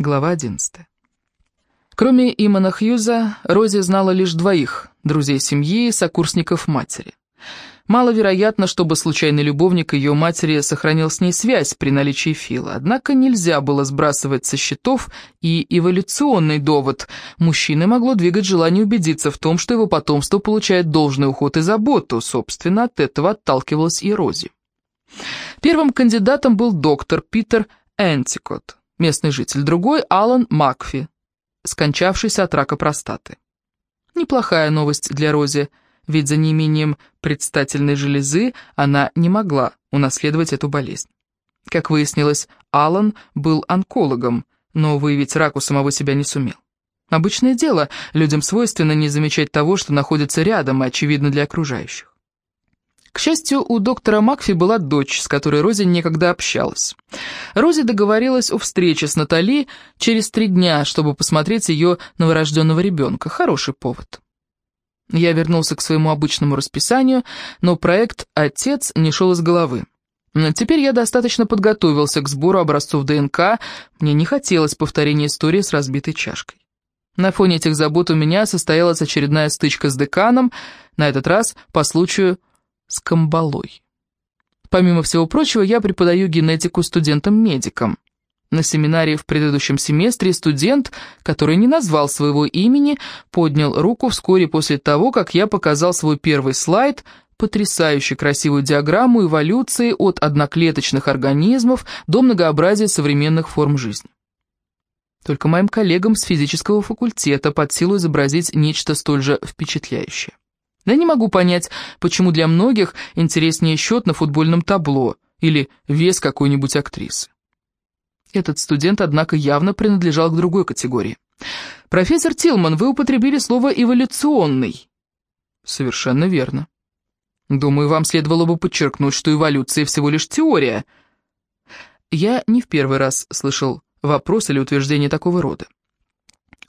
Глава 11. Кроме Имана Хьюза, Рози знала лишь двоих, друзей семьи и сокурсников матери. Маловероятно, чтобы случайный любовник ее матери сохранил с ней связь при наличии Фила, однако нельзя было сбрасывать со счетов и эволюционный довод. Мужчины могло двигать желание убедиться в том, что его потомство получает должный уход и заботу, собственно, от этого отталкивалась и Рози. Первым кандидатом был доктор Питер Энтикот местный житель, другой — Алан Макфи, скончавшийся от рака простаты. Неплохая новость для Рози, ведь за неимением предстательной железы она не могла унаследовать эту болезнь. Как выяснилось, Алан был онкологом, но выявить рак у самого себя не сумел. Обычное дело, людям свойственно не замечать того, что находится рядом и очевидно для окружающих. К счастью, у доктора Макфи была дочь, с которой Рози некогда общалась. Рози договорилась о встрече с Натали через три дня, чтобы посмотреть ее новорожденного ребенка. Хороший повод. Я вернулся к своему обычному расписанию, но проект «Отец» не шел из головы. Теперь я достаточно подготовился к сбору образцов ДНК, мне не хотелось повторения истории с разбитой чашкой. На фоне этих забот у меня состоялась очередная стычка с деканом, на этот раз по случаю с камбалой. Помимо всего прочего, я преподаю генетику студентам-медикам. На семинаре в предыдущем семестре студент, который не назвал своего имени, поднял руку вскоре после того, как я показал свой первый слайд, потрясающе красивую диаграмму эволюции от одноклеточных организмов до многообразия современных форм жизни. Только моим коллегам с физического факультета под силу изобразить нечто столь же впечатляющее. Я не могу понять, почему для многих интереснее счет на футбольном табло или вес какой-нибудь актрисы. Этот студент, однако, явно принадлежал к другой категории. «Профессор Тилман, вы употребили слово «эволюционный». «Совершенно верно. Думаю, вам следовало бы подчеркнуть, что эволюция всего лишь теория». Я не в первый раз слышал вопрос или утверждение такого рода.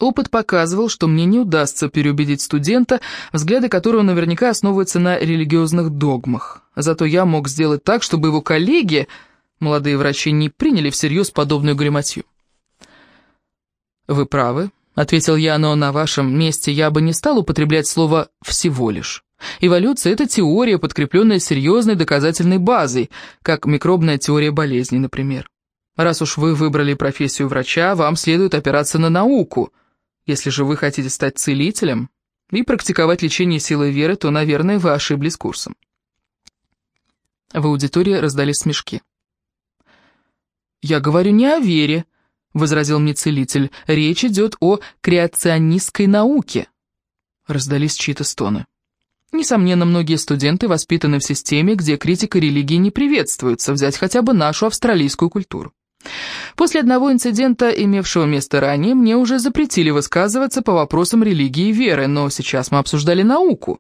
Опыт показывал, что мне не удастся переубедить студента, взгляды которого наверняка основываются на религиозных догмах. Зато я мог сделать так, чтобы его коллеги, молодые врачи, не приняли всерьез подобную грематью. «Вы правы», — ответил я, — «но на вашем месте я бы не стал употреблять слово «всего лишь». Эволюция — это теория, подкрепленная серьезной доказательной базой, как микробная теория болезней, например. Раз уж вы выбрали профессию врача, вам следует опираться на науку — если же вы хотите стать целителем и практиковать лечение силой веры, то, наверное, вы ошиблись курсом. В аудитории раздались смешки. «Я говорю не о вере», — возразил мне целитель. «Речь идет о креационистской науке». Раздались чьи-то стоны. Несомненно, многие студенты воспитаны в системе, где критика религии не приветствуется, взять хотя бы нашу австралийскую культуру. После одного инцидента, имевшего место ранее, мне уже запретили высказываться по вопросам религии и веры, но сейчас мы обсуждали науку.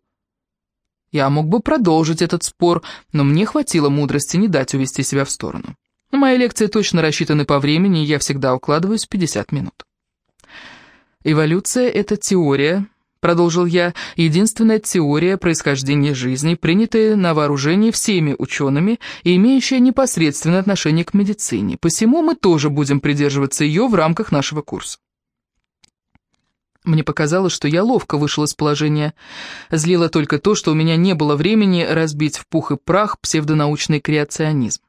Я мог бы продолжить этот спор, но мне хватило мудрости не дать увести себя в сторону. Мои лекции точно рассчитаны по времени, и я всегда укладываюсь в 50 минут. Эволюция — это теория, продолжил я, единственная теория происхождения жизни, принятая на вооружение всеми учеными и имеющая непосредственное отношение к медицине. Посему мы тоже будем придерживаться ее в рамках нашего курса. Мне показалось, что я ловко вышел из положения. Злило только то, что у меня не было времени разбить в пух и прах псевдонаучный креационизм.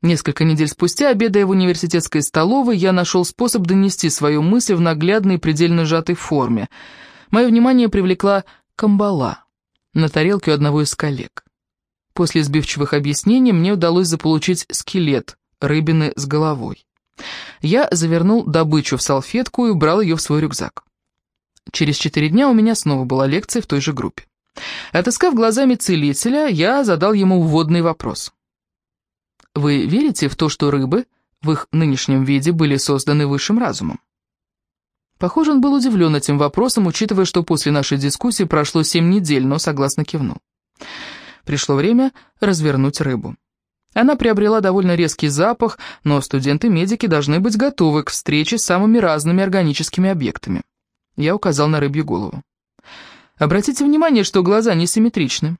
Несколько недель спустя, обедая в университетской столовой, я нашел способ донести свою мысль в наглядной и предельно сжатой форме — Мое внимание привлекла камбала на тарелке у одного из коллег. После сбивчивых объяснений мне удалось заполучить скелет рыбины с головой. Я завернул добычу в салфетку и убрал ее в свой рюкзак. Через четыре дня у меня снова была лекция в той же группе. Отыскав глазами целителя, я задал ему вводный вопрос. «Вы верите в то, что рыбы в их нынешнем виде были созданы высшим разумом?» Похоже, он был удивлен этим вопросом, учитывая, что после нашей дискуссии прошло семь недель, но согласно кивнул. Пришло время развернуть рыбу. Она приобрела довольно резкий запах, но студенты-медики должны быть готовы к встрече с самыми разными органическими объектами. Я указал на рыбью голову. Обратите внимание, что глаза несимметричны.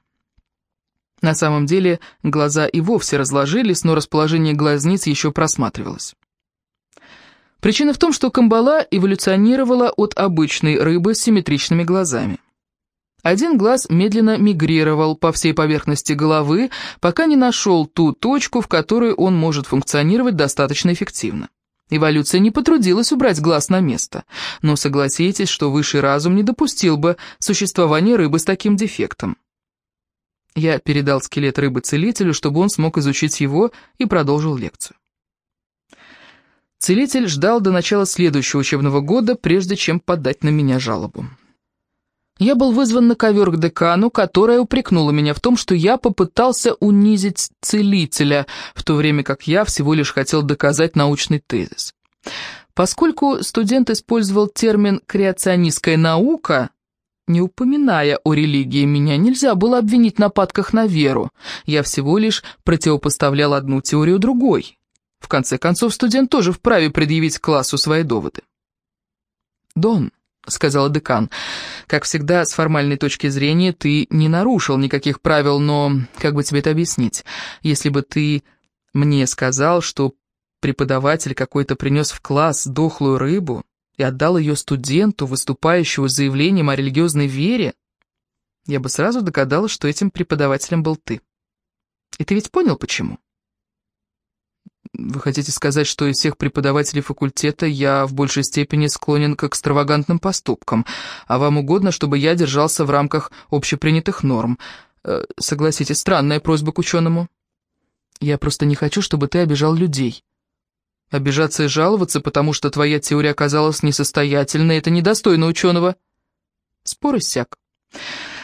На самом деле глаза и вовсе разложились, но расположение глазниц еще просматривалось. Причина в том, что камбала эволюционировала от обычной рыбы с симметричными глазами. Один глаз медленно мигрировал по всей поверхности головы, пока не нашел ту точку, в которой он может функционировать достаточно эффективно. Эволюция не потрудилась убрать глаз на место, но согласитесь, что высший разум не допустил бы существования рыбы с таким дефектом. Я передал скелет рыбы целителю, чтобы он смог изучить его, и продолжил лекцию. Целитель ждал до начала следующего учебного года, прежде чем подать на меня жалобу. Я был вызван на ковер к декану, которая упрекнула меня в том, что я попытался унизить целителя, в то время как я всего лишь хотел доказать научный тезис. Поскольку студент использовал термин «креационистская наука», не упоминая о религии, меня нельзя было обвинить в нападках на веру. Я всего лишь противопоставлял одну теорию другой. В конце концов, студент тоже вправе предъявить классу свои доводы. «Дон», — сказала декан, — «как всегда, с формальной точки зрения, ты не нарушил никаких правил, но как бы тебе это объяснить? Если бы ты мне сказал, что преподаватель какой-то принес в класс дохлую рыбу и отдал ее студенту, выступающему заявлением о религиозной вере, я бы сразу догадалась, что этим преподавателем был ты. И ты ведь понял, почему?» Вы хотите сказать, что из всех преподавателей факультета я в большей степени склонен к экстравагантным поступкам, а вам угодно, чтобы я держался в рамках общепринятых норм? Э, согласитесь, странная просьба к ученому. Я просто не хочу, чтобы ты обижал людей. Обижаться и жаловаться, потому что твоя теория оказалась несостоятельной, это недостойно ученого. Спор иссяк.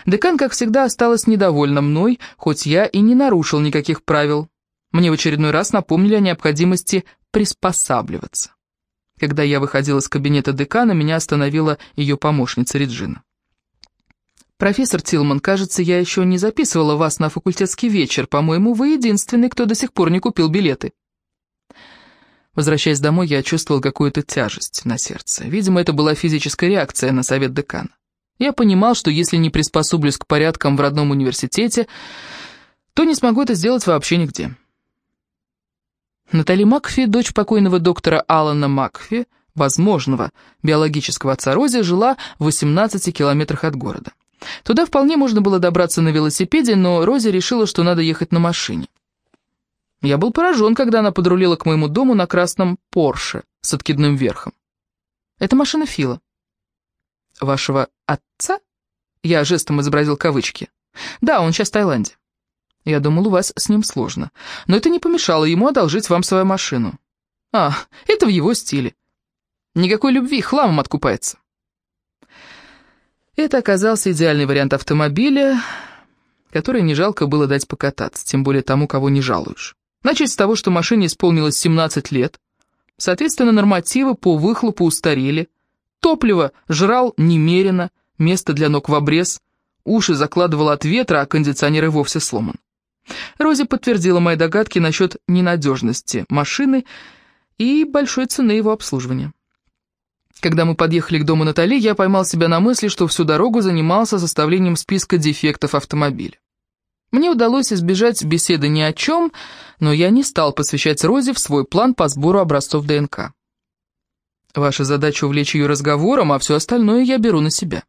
Декан, как всегда, осталась недовольна мной, хоть я и не нарушил никаких правил. Мне в очередной раз напомнили о необходимости приспосабливаться. Когда я выходила из кабинета декана, меня остановила ее помощница Реджина. «Профессор Тилман, кажется, я еще не записывала вас на факультетский вечер. По-моему, вы единственный, кто до сих пор не купил билеты». Возвращаясь домой, я чувствовал какую-то тяжесть на сердце. Видимо, это была физическая реакция на совет декана. Я понимал, что если не приспособлюсь к порядкам в родном университете, то не смогу это сделать вообще нигде. Натали Макфи, дочь покойного доктора Алана Макфи, возможного биологического отца Рози, жила в 18 километрах от города. Туда вполне можно было добраться на велосипеде, но Рози решила, что надо ехать на машине. Я был поражен, когда она подрулила к моему дому на красном Порше с откидным верхом. Это машина Фила. Вашего отца? Я жестом изобразил кавычки. Да, он сейчас в Таиланде. Я думал, у вас с ним сложно. Но это не помешало ему одолжить вам свою машину. А, это в его стиле. Никакой любви, хламом откупается. Это оказался идеальный вариант автомобиля, который не жалко было дать покататься, тем более тому, кого не жалуешь. Начать с того, что машине исполнилось 17 лет, соответственно, нормативы по выхлопу устарели, топливо жрал немерено, место для ног в обрез, уши закладывало от ветра, а кондиционер и вовсе сломан. Рози подтвердила мои догадки насчет ненадежности машины и большой цены его обслуживания. Когда мы подъехали к дому Натали, я поймал себя на мысли, что всю дорогу занимался составлением списка дефектов автомобиля. Мне удалось избежать беседы ни о чем, но я не стал посвящать Розе в свой план по сбору образцов ДНК. Ваша задача увлечь ее разговором, а все остальное я беру на себя.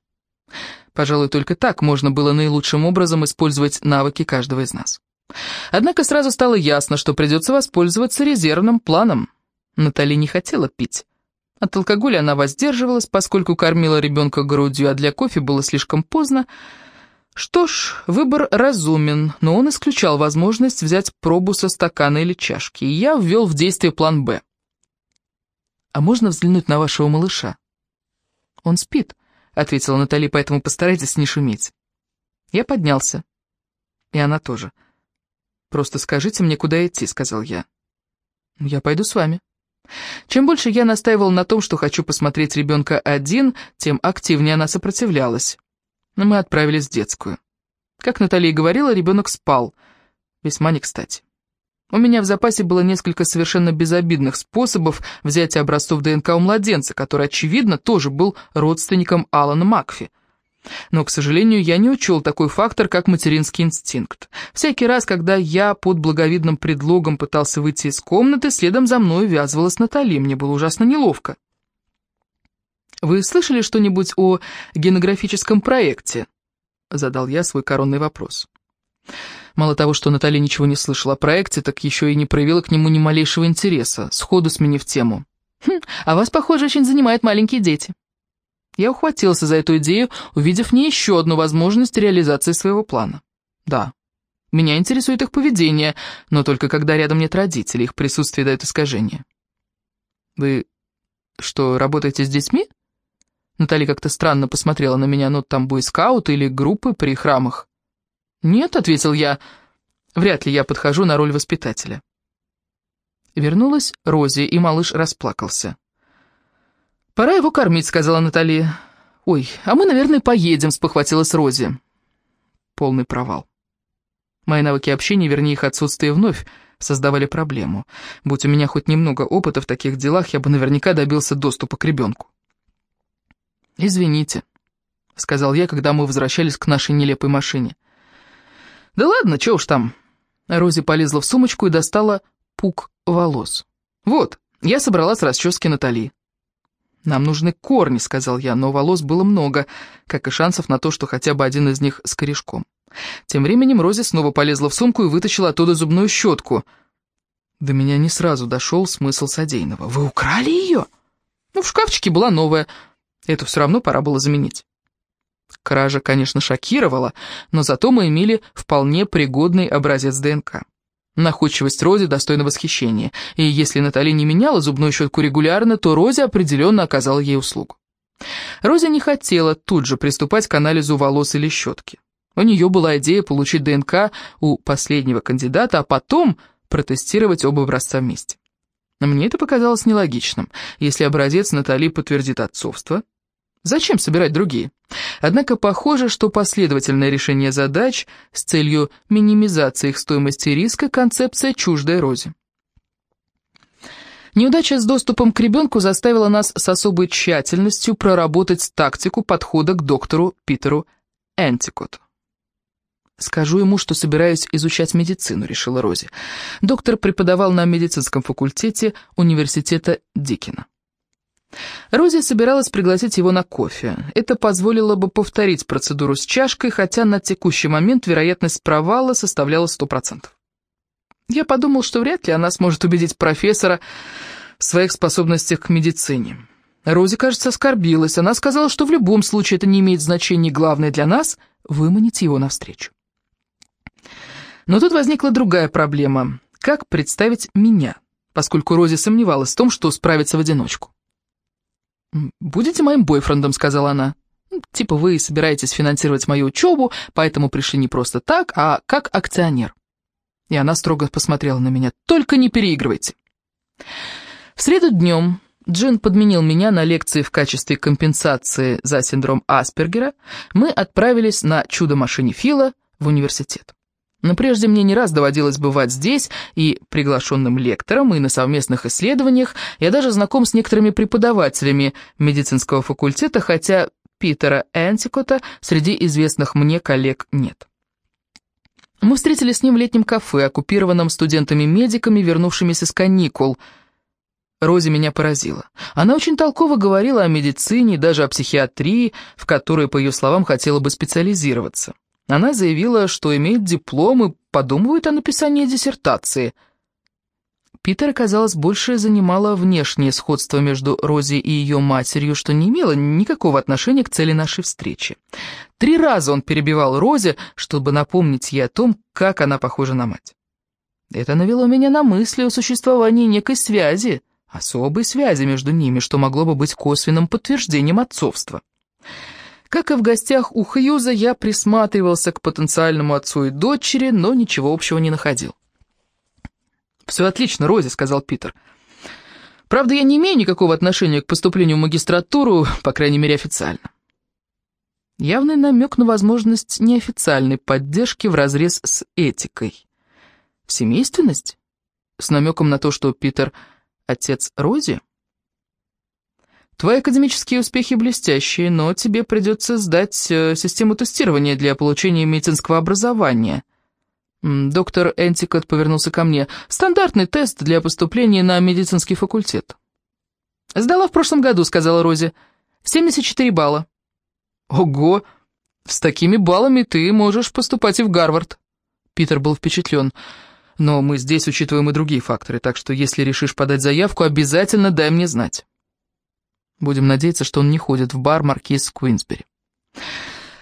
Пожалуй, только так можно было наилучшим образом использовать навыки каждого из нас. Однако сразу стало ясно, что придется воспользоваться резервным планом. Натали не хотела пить. От алкоголя она воздерживалась, поскольку кормила ребенка грудью, а для кофе было слишком поздно. Что ж, выбор разумен, но он исключал возможность взять пробу со стакана или чашки, и я ввел в действие план «Б». «А можно взглянуть на вашего малыша?» «Он спит», — ответила Натали, «поэтому постарайтесь не шуметь». Я поднялся. И она тоже. «Просто скажите мне, куда идти», — сказал я. «Я пойду с вами». Чем больше я настаивал на том, что хочу посмотреть ребенка один, тем активнее она сопротивлялась. Мы отправились в детскую. Как Наталья говорила, ребенок спал. Весьма не кстати. У меня в запасе было несколько совершенно безобидных способов взятия образцов ДНК у младенца, который, очевидно, тоже был родственником Алана Макфи. Но, к сожалению, я не учел такой фактор, как материнский инстинкт. Всякий раз, когда я под благовидным предлогом пытался выйти из комнаты, следом за мной ввязывалась Натали, мне было ужасно неловко. «Вы слышали что-нибудь о генографическом проекте?» — задал я свой коронный вопрос. Мало того, что Натали ничего не слышала о проекте, так еще и не проявила к нему ни малейшего интереса, сходу сменив тему. «Хм, а вас, похоже, очень занимают маленькие дети». Я ухватился за эту идею, увидев не еще одну возможность реализации своего плана. Да, меня интересует их поведение, но только когда рядом нет родителей, их присутствие дает искажение. «Вы что, работаете с детьми?» Наталья как-то странно посмотрела на меня, ну там бойскауты или группы при храмах. «Нет», — ответил я, — «вряд ли я подхожу на роль воспитателя». Вернулась Рози, и малыш расплакался. «Пора его кормить», — сказала Наталья. «Ой, а мы, наверное, поедем», — спохватилась Рози. Полный провал. Мои навыки общения, вернее, их отсутствие вновь, создавали проблему. Будь у меня хоть немного опыта в таких делах, я бы наверняка добился доступа к ребенку. «Извините», — сказал я, когда мы возвращались к нашей нелепой машине. «Да ладно, чё уж там». Рози полезла в сумочку и достала пук волос. «Вот, я собрала с расчески Натали». «Нам нужны корни», — сказал я, но волос было много, как и шансов на то, что хотя бы один из них с корешком. Тем временем Рози снова полезла в сумку и вытащила оттуда зубную щетку. До меня не сразу дошел смысл содеянного. «Вы украли ее?» «Ну, в шкафчике была новая. Эту все равно пора было заменить». Кража, конечно, шокировала, но зато мы имели вполне пригодный образец ДНК. Находчивость Рози достойна восхищения, и если Натали не меняла зубную щетку регулярно, то Рози определенно оказала ей услугу. Рози не хотела тут же приступать к анализу волос или щетки. У нее была идея получить ДНК у последнего кандидата, а потом протестировать оба образца вместе. Мне это показалось нелогичным. Если образец Натали подтвердит отцовство, Зачем собирать другие? Однако похоже, что последовательное решение задач с целью минимизации их стоимости и риска – концепция чуждой Розе. Неудача с доступом к ребенку заставила нас с особой тщательностью проработать тактику подхода к доктору Питеру Энтикоту. «Скажу ему, что собираюсь изучать медицину», — решила Рози. Доктор преподавал на медицинском факультете университета Дикина. Рози собиралась пригласить его на кофе. Это позволило бы повторить процедуру с чашкой, хотя на текущий момент вероятность провала составляла 100%. Я подумал, что вряд ли она сможет убедить профессора в своих способностях к медицине. Рози, кажется, оскорбилась. Она сказала, что в любом случае это не имеет значения, главное для нас — выманить его навстречу. Но тут возникла другая проблема. Как представить меня, поскольку Рози сомневалась в том, что справится в одиночку. «Будете моим бойфрендом», — сказала она. «Типа вы собираетесь финансировать мою учебу, поэтому пришли не просто так, а как акционер». И она строго посмотрела на меня. «Только не переигрывайте». В среду днем Джин подменил меня на лекции в качестве компенсации за синдром Аспергера. Мы отправились на чудо-машине Фила в университет. Но прежде мне не раз доводилось бывать здесь и приглашенным лектором, и на совместных исследованиях. Я даже знаком с некоторыми преподавателями медицинского факультета, хотя Питера Энтикота среди известных мне коллег нет. Мы встретились с ним в летнем кафе, оккупированном студентами-медиками, вернувшимися с каникул. Рози меня поразила. Она очень толково говорила о медицине, даже о психиатрии, в которой, по ее словам, хотела бы специализироваться. Она заявила, что имеет диплом и подумывает о написании диссертации. Питера, казалось, больше занимало внешнее сходство между Рози и ее матерью, что не имело никакого отношения к цели нашей встречи. Три раза он перебивал Рози, чтобы напомнить ей о том, как она похожа на мать. Это навело меня на мысли о существовании некой связи, особой связи между ними, что могло бы быть косвенным подтверждением отцовства. Как и в гостях у Хьюза, я присматривался к потенциальному отцу и дочери, но ничего общего не находил. «Все отлично, Рози», — сказал Питер. «Правда, я не имею никакого отношения к поступлению в магистратуру, по крайней мере, официально». Явный намек на возможность неофициальной поддержки в разрез с этикой. Семейственность? С намеком на то, что Питер — отец Рози? Твои академические успехи блестящие, но тебе придется сдать э, систему тестирования для получения медицинского образования. Доктор Энтикот повернулся ко мне. Стандартный тест для поступления на медицинский факультет. «Сдала в прошлом году», — сказала Рози. «74 балла». «Ого! С такими баллами ты можешь поступать и в Гарвард». Питер был впечатлен. «Но мы здесь учитываем и другие факторы, так что если решишь подать заявку, обязательно дай мне знать». Будем надеяться, что он не ходит в бар Маркиз Куинсбери.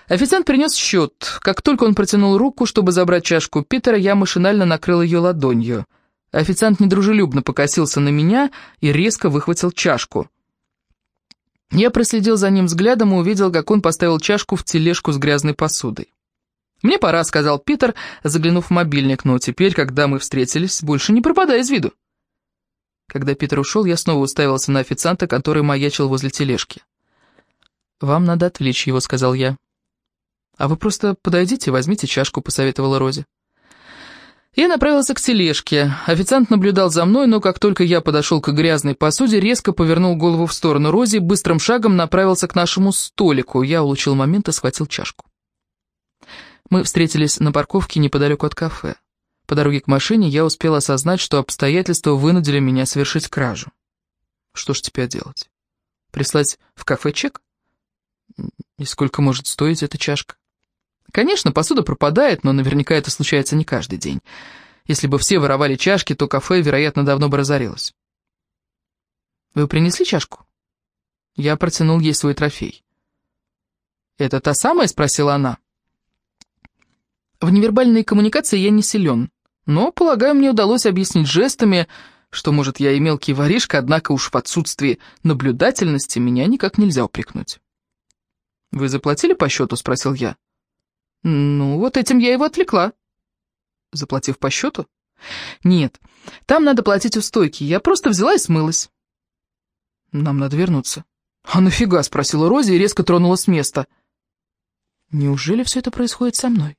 Официант принес счет. Как только он протянул руку, чтобы забрать чашку Питера, я машинально накрыл ее ладонью. Официант недружелюбно покосился на меня и резко выхватил чашку. Я проследил за ним взглядом и увидел, как он поставил чашку в тележку с грязной посудой. «Мне пора», — сказал Питер, заглянув в мобильник, «но теперь, когда мы встретились, больше не пропадай из виду». Когда Питер ушел, я снова уставился на официанта, который маячил возле тележки. «Вам надо отвлечь его», — сказал я. «А вы просто подойдите, возьмите чашку», — посоветовала Рози. Я направился к тележке. Официант наблюдал за мной, но как только я подошел к грязной посуде, резко повернул голову в сторону Рози, быстрым шагом направился к нашему столику. Я улучил момент и схватил чашку. Мы встретились на парковке неподалеку от кафе. По дороге к машине я успел осознать, что обстоятельства вынудили меня совершить кражу. Что ж теперь делать? Прислать в кафе чек? И сколько может стоить эта чашка? Конечно, посуда пропадает, но наверняка это случается не каждый день. Если бы все воровали чашки, то кафе, вероятно, давно бы разорилось. «Вы принесли чашку?» Я протянул ей свой трофей. «Это та самая?» — спросила она. В невербальной коммуникации я не силен, но, полагаю, мне удалось объяснить жестами, что, может, я и мелкий воришка, однако уж в отсутствии наблюдательности меня никак нельзя упрекнуть. «Вы заплатили по счету?» — спросил я. «Ну, вот этим я его отвлекла». «Заплатив по счету?» «Нет, там надо платить у стойки. Я просто взяла и смылась». «Нам надо вернуться». «А нафига?» — спросила Рози и резко тронула с места. «Неужели все это происходит со мной?»